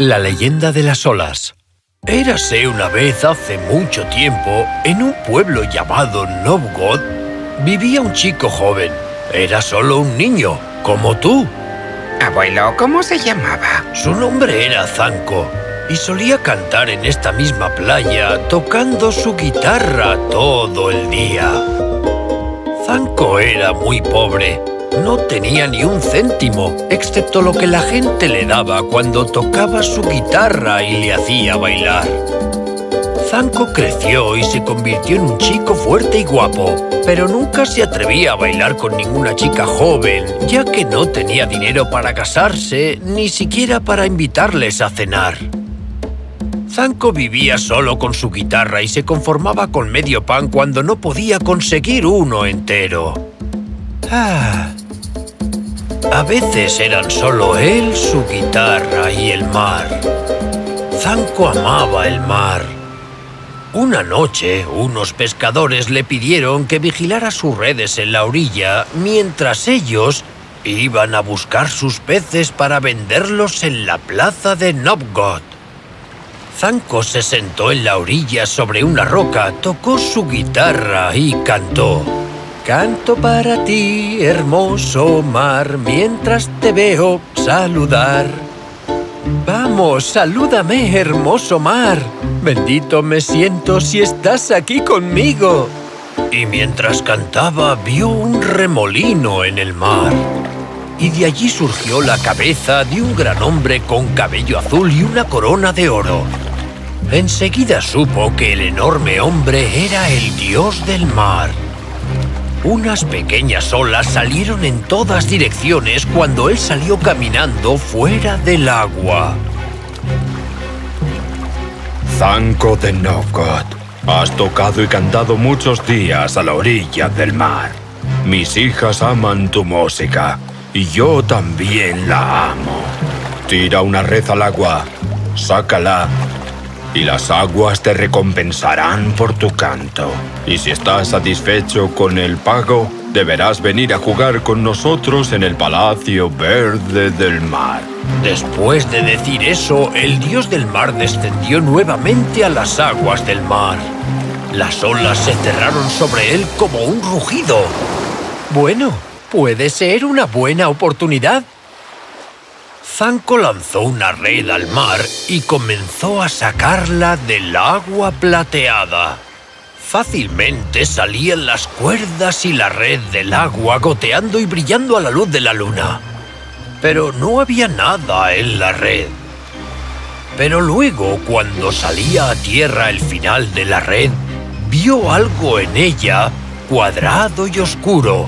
La leyenda de las olas Érase una vez hace mucho tiempo, en un pueblo llamado Novgorod, vivía un chico joven. Era solo un niño, como tú. Abuelo, ¿cómo se llamaba? Su nombre era Zanko y solía cantar en esta misma playa tocando su guitarra todo el día. Zanko era muy pobre no tenía ni un céntimo, excepto lo que la gente le daba cuando tocaba su guitarra y le hacía bailar. Zanko creció y se convirtió en un chico fuerte y guapo, pero nunca se atrevía a bailar con ninguna chica joven, ya que no tenía dinero para casarse, ni siquiera para invitarles a cenar. Zanko vivía solo con su guitarra y se conformaba con medio pan cuando no podía conseguir uno entero. Ah, a veces eran solo él, su guitarra y el mar. Zanko amaba el mar. Una noche, unos pescadores le pidieron que vigilara sus redes en la orilla mientras ellos iban a buscar sus peces para venderlos en la plaza de Novgorod. Zanko se sentó en la orilla sobre una roca, tocó su guitarra y cantó. Canto para ti, hermoso mar, mientras te veo saludar. Vamos, salúdame, hermoso mar. Bendito me siento si estás aquí conmigo. Y mientras cantaba, vio un remolino en el mar. Y de allí surgió la cabeza de un gran hombre con cabello azul y una corona de oro. Enseguida supo que el enorme hombre era el dios del mar. Unas pequeñas olas salieron en todas direcciones cuando él salió caminando fuera del agua. Zanko de Novgorod, has tocado y cantado muchos días a la orilla del mar. Mis hijas aman tu música y yo también la amo. Tira una red al agua, sácala y las aguas te recompensarán por tu canto. Y si estás satisfecho con el pago, deberás venir a jugar con nosotros en el Palacio Verde del Mar. Después de decir eso, el dios del mar descendió nuevamente a las aguas del mar. Las olas se cerraron sobre él como un rugido. Bueno, puede ser una buena oportunidad Zanko lanzó una red al mar y comenzó a sacarla del agua plateada. Fácilmente salían las cuerdas y la red del agua goteando y brillando a la luz de la luna. Pero no había nada en la red. Pero luego, cuando salía a tierra el final de la red, vio algo en ella, cuadrado y oscuro.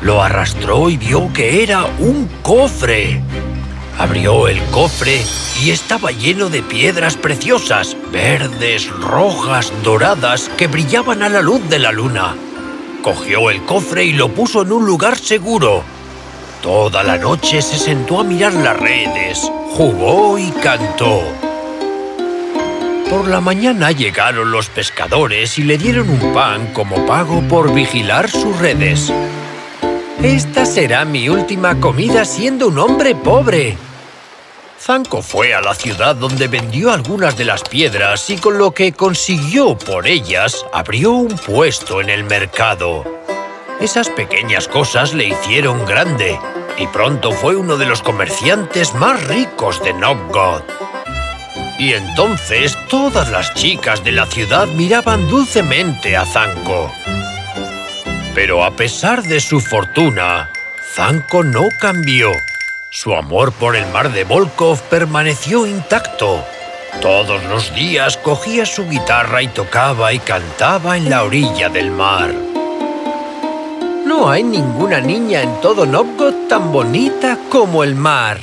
Lo arrastró y vio que era un cofre. Abrió el cofre y estaba lleno de piedras preciosas, verdes, rojas, doradas, que brillaban a la luz de la luna. Cogió el cofre y lo puso en un lugar seguro. Toda la noche se sentó a mirar las redes, jugó y cantó. Por la mañana llegaron los pescadores y le dieron un pan como pago por vigilar sus redes. Esta será mi última comida siendo un hombre pobre. Zanko fue a la ciudad donde vendió algunas de las piedras y con lo que consiguió por ellas abrió un puesto en el mercado. Esas pequeñas cosas le hicieron grande y pronto fue uno de los comerciantes más ricos de Novgorod. Y entonces todas las chicas de la ciudad miraban dulcemente a Zanko. Pero a pesar de su fortuna, Zanko no cambió. Su amor por el mar de Volkov permaneció intacto. Todos los días cogía su guitarra y tocaba y cantaba en la orilla del mar. No hay ninguna niña en todo Novgorod tan bonita como el mar.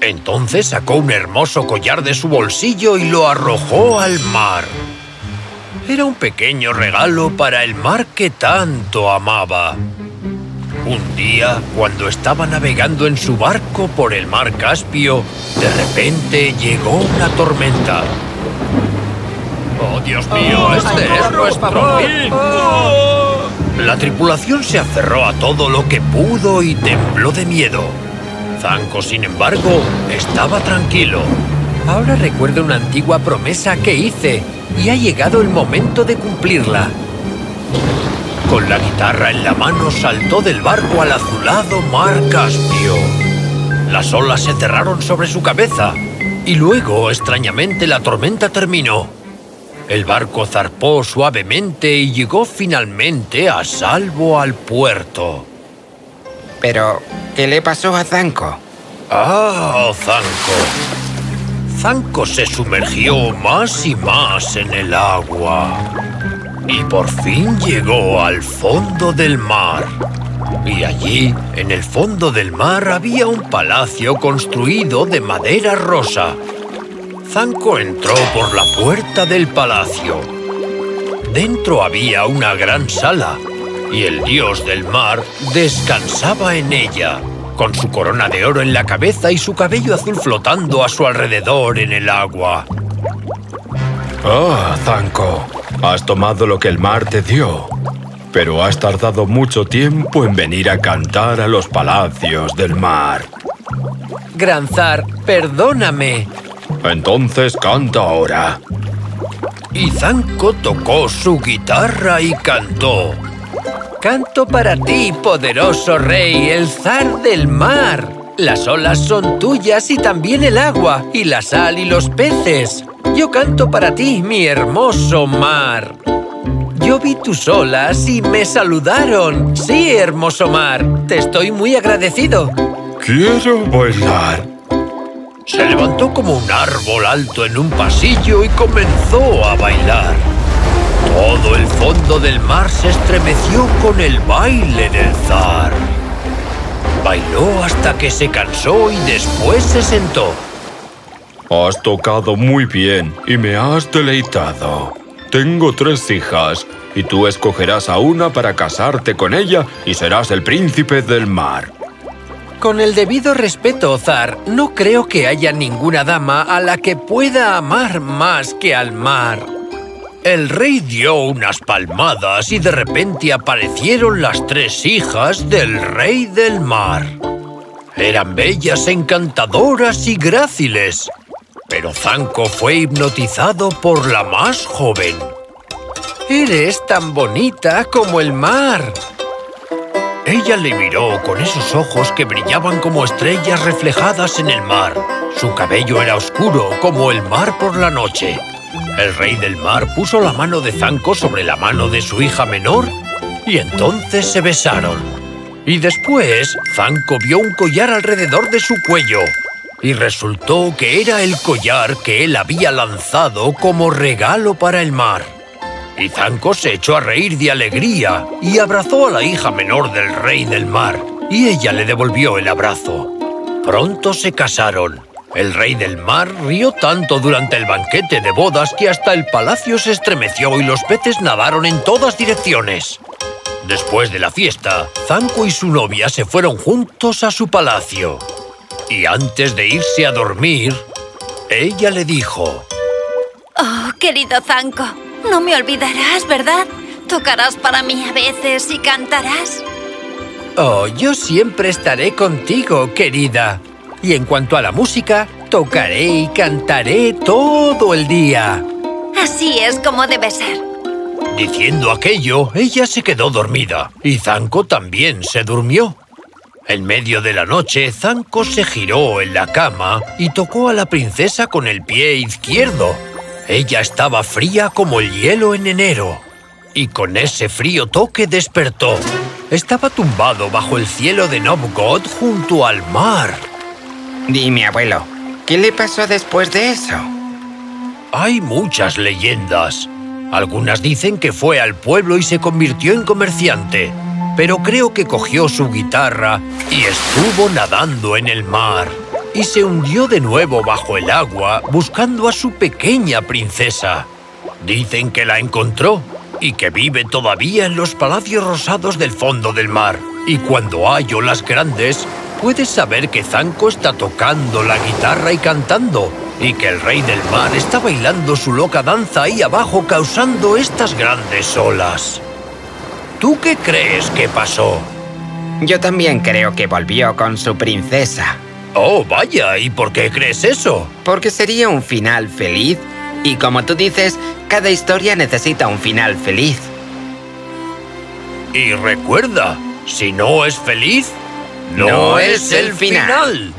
Entonces sacó un hermoso collar de su bolsillo y lo arrojó al mar. Era un pequeño regalo para el mar que tanto amaba. Un día, cuando estaba navegando en su barco por el mar Caspio, de repente llegó una tormenta. ¡Oh, Dios mío! Oh, ¡Este es nuestro fin! La tripulación se aferró a todo lo que pudo y tembló de miedo. Zanko, sin embargo, estaba tranquilo. Ahora recuerdo una antigua promesa que hice y ha llegado el momento de cumplirla. Con la guitarra en la mano saltó del barco al azulado mar Caspio. Las olas se cerraron sobre su cabeza y luego, extrañamente, la tormenta terminó. El barco zarpó suavemente y llegó finalmente a salvo al puerto. Pero, ¿qué le pasó a Zanco? ¡Ah, Zanco! Zanco se sumergió más y más en el agua. Y por fin llegó al fondo del mar. Y allí, en el fondo del mar, había un palacio construido de madera rosa. Zanco entró por la puerta del palacio. Dentro había una gran sala y el dios del mar descansaba en ella, con su corona de oro en la cabeza y su cabello azul flotando a su alrededor en el agua. Ah, Zanco, has tomado lo que el mar te dio, pero has tardado mucho tiempo en venir a cantar a los palacios del mar. Granzar, perdóname. Entonces canta ahora. Y Zanco tocó su guitarra y cantó. Canto para ti, poderoso rey, el zar del mar. Las olas son tuyas y también el agua, y la sal y los peces. Yo canto para ti, mi hermoso mar. Yo vi tus olas y me saludaron. Sí, hermoso mar, te estoy muy agradecido. Quiero bailar. Se levantó como un árbol alto en un pasillo y comenzó a bailar. Todo el fondo del mar se estremeció con el baile del zar. Bailó hasta que se cansó y después se sentó. Has tocado muy bien y me has deleitado. Tengo tres hijas y tú escogerás a una para casarte con ella y serás el príncipe del mar. Con el debido respeto, Zar, no creo que haya ninguna dama a la que pueda amar más que al mar. El rey dio unas palmadas y de repente aparecieron las tres hijas del rey del mar. Eran bellas, encantadoras y gráciles, pero Zanco fue hipnotizado por la más joven. Eres tan bonita como el mar. Ella le miró con esos ojos que brillaban como estrellas reflejadas en el mar. Su cabello era oscuro como el mar por la noche. El rey del mar puso la mano de Zanco sobre la mano de su hija menor y entonces se besaron. Y después, Zanco vio un collar alrededor de su cuello y resultó que era el collar que él había lanzado como regalo para el mar. Y Zanco se echó a reír de alegría y abrazó a la hija menor del rey del mar, y ella le devolvió el abrazo. Pronto se casaron. El rey del mar rió tanto durante el banquete de bodas que hasta el palacio se estremeció y los peces nadaron en todas direcciones. Después de la fiesta, Zanco y su novia se fueron juntos a su palacio. Y antes de irse a dormir, ella le dijo... Oh, querido Zanco, no me olvidarás, ¿verdad? Tocarás para mí a veces y cantarás. Oh, yo siempre estaré contigo, querida. Y en cuanto a la música, tocaré y cantaré todo el día. Así es como debe ser. Diciendo aquello, ella se quedó dormida y Zanco también se durmió. En medio de la noche, Zanco se giró en la cama y tocó a la princesa con el pie izquierdo. Ella estaba fría como el hielo en enero. Y con ese frío toque despertó. Estaba tumbado bajo el cielo de Novgorod junto al mar. Dime, abuelo, ¿qué le pasó después de eso? Hay muchas leyendas. Algunas dicen que fue al pueblo y se convirtió en comerciante, pero creo que cogió su guitarra y estuvo nadando en el mar. Y se hundió de nuevo bajo el agua buscando a su pequeña princesa. Dicen que la encontró y que vive todavía en los palacios rosados del fondo del mar. Y cuando hay olas grandes, puedes saber que Zanco está tocando la guitarra y cantando, y que el rey del mar está bailando su loca danza ahí abajo causando estas grandes olas. ¿Tú qué crees que pasó? Yo también creo que volvió con su princesa. Oh, vaya, ¿y por qué crees eso? Porque sería un final feliz. Y como tú dices, cada historia necesita un final feliz. Y recuerda, si no es feliz, No es el final.